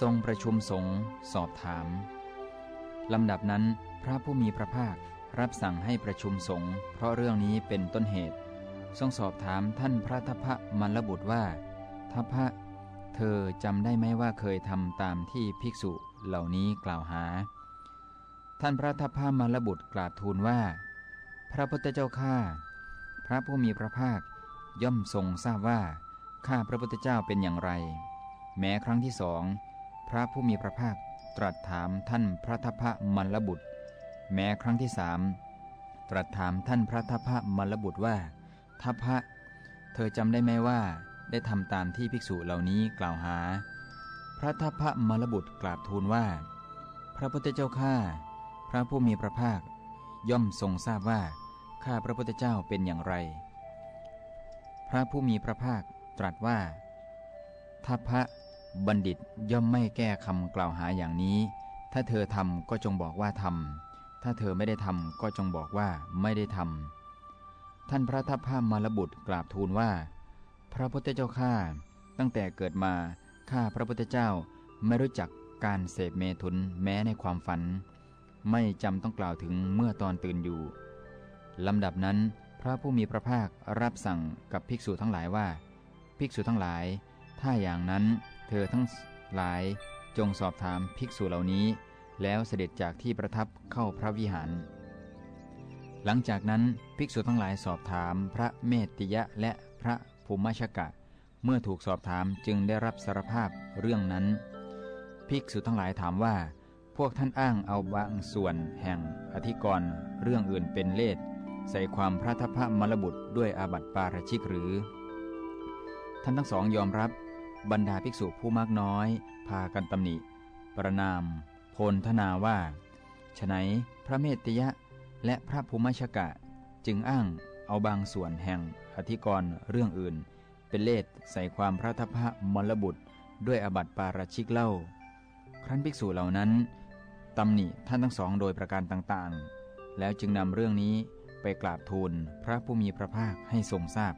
ทรงประชุมสงฆ์สอบถาม ลำดับนั้นพระผู้มีพระภาครับสั่งให้ประชุมสงฆ์เพราะเรื่องนี้เป็นต้นเหตุ ทรงสอบถามท่านพระทัพพระมรบุตรว่า ทัพพระเธอจำได้ไหมว่าเคยทำตามที่ภิกษุเหล่านี้กล่าวหา ท่านพระทัพพระมรบุตรกราบทูลว่า พระพุทธเจ้าข้าพระผู้มีพระภาคย่อมทรงทราบว่าข้าพระพุทธเจ้าเป็นอย่างไร แม้ครั้งที่สอง ระผู้มีพระภาคตรัสถามท่านพระทัพพระมรบุตร แม้ครั้งที่สามตรัสถามท่านพระทัพพระมรบุตรว่าทัพพระเธอจำได้ไหมว่าได้ทำตามที่ภิกษุเหล่านี้กล่าวหา พระทัพพระมรบุตรกราบทูลว่า พระพุทธเจ้าข้าพระผู้มีพระภาค ย่อมทรงทราบว่าข้าพระพุทธเจ้าเป็นอย่างไร พระผู้มีพระภาคตรัสว่าทัพพระ บัณฑิตย่อมไม่แก้คำกล่าวหาอย่างนี้ ถ้าเธอทำก็จงบอกว่าทำถ้าเธอไม่ได้ทำก็จงบอกว่าไม่ได้ทำท่านพระทัพพระมารบุตรกราบทูลว่า พระพุทธเจ้าข้าตั้งแต่เกิดมาข้าพระพุทธเจ้าไม่รู้จักการเสพเมถุนแม้ในความฝัน ไม่จำต้องกล่าวถึงเมื่อตอนตื่นอยู่ลำดับนั้น พระผู้มีพระภาครับสั่งกับภิกษุทั้งหลายว่า ภิกษุทั้งหลาย ถ้าอย่างนั้น เธอทั้งหลายจงสอบถามภิกษุเหล่านี้ แล้วเสด็จจากที่ประทับเข้าพระวิหาร หลังจากนั้นภิกษุทั้งหลายสอบถามพระเมติยะและพระภูมิชกะ เมื่อถูกสอบถามจึงได้รับสารภาพเรื่องนั้น ภิกษุทั้งหลายถามว่า พวกท่านอ้างเอาบางส่วนแห่งอธิกรณ์เรื่องอื่นเป็นเลสใส่ความพระทัพพระมรบุตรด้วยอาบัติปาราชิกหรือ ท่านทั้งสองยอมรับ บรรดาภิกษุผู้มากน้อย พากันตำหนิ ประนาม พลธนาว่าฉไนพระเมตยะและพระภูมิชกะ จึงอ้างเอาบางส่วนแห่งอธิกรณ์เรื่องอื่น เป็นเลสใส่ความพระทัพพระมรบุตร ด้วยอบัติปาราชิกเล่า ครั้นภิกษุเหล่านั้นตำหนิท่านทั้งสองโดยประการต่างๆ แล้วจึงนำเรื่องนี้ไปกราบทูลพระผู้มีพระภาคให้ทรงทราบ